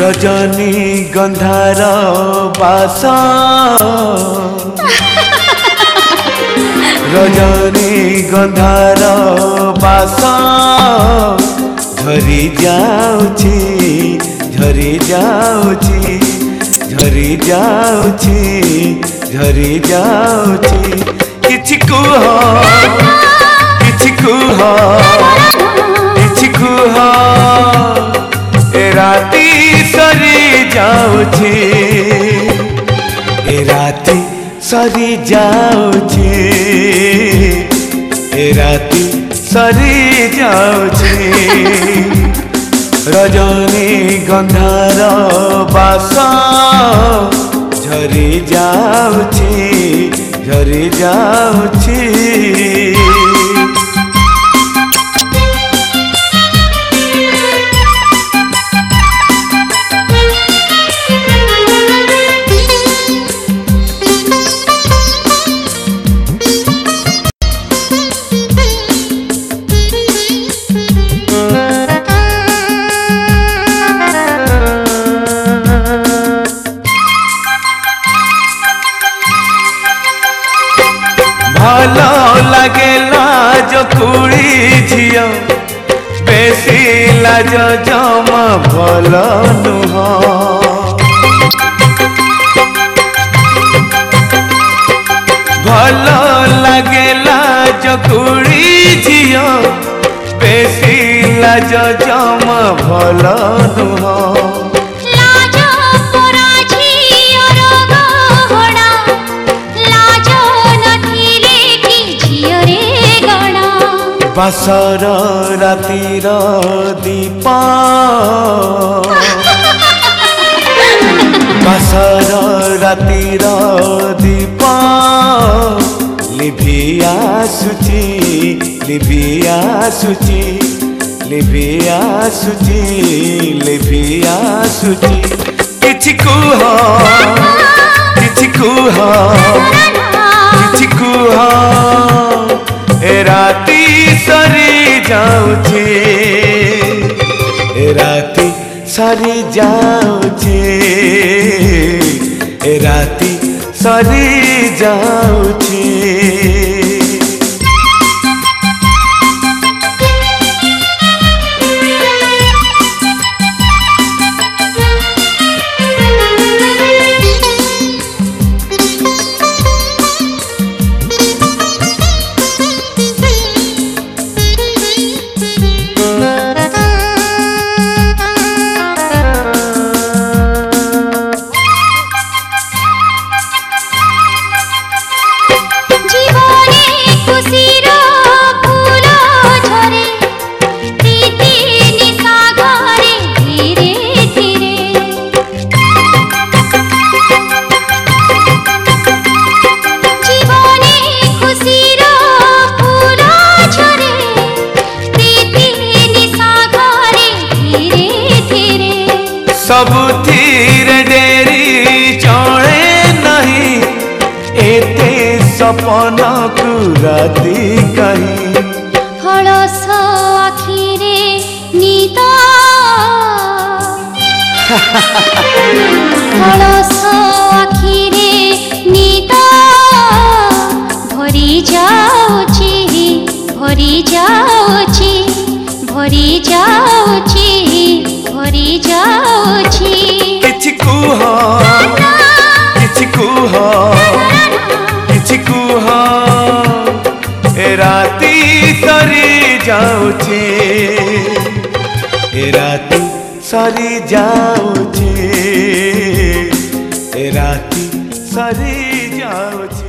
রজনী গন্ধার বাস রজনী গন্ধার বাস ঝরি যাଉଛି ঝরি যাଉଛି ঝরি যাଉଛି ঝরি যাଉଛି কিছু কুহ राति सरी जाउँछु ए राति सरी जाउँछु रजनी गन्धार बास झरि जाउँछु झरि जाउँछु ভাল লাগে লাজ কুড়ি ঝিও বেশি লাজ জমা ভাল নুহ ভাল লাগে লাজ কুড়ি ঝিও বেশি বাসর রাতির দীপ বাসর রাতির দীপ লিভি আসুচি লিভি আসুচি লিভি আসুচি লিভি আসুচি কিছু কুহ কিছু কুহ যাওছে রাতি সরি যাওছে রাতি সরি যাওছে ସପନକୁ ରାତି କହି ହଳସ ଆଖିରେ ନିଦ ହଳସ ଆଖିରେ ନିଦ ଭରି ଯାଉଛି ଭରି ଯାଉଛି ଭରି ଯାଉଛି ଭରି ଯାଉଛି କିଛି କୁହ କିଛି କୁହ જાઉં છે એ રાત સરી જાઉં છે એ રાત સરી જાઉં છે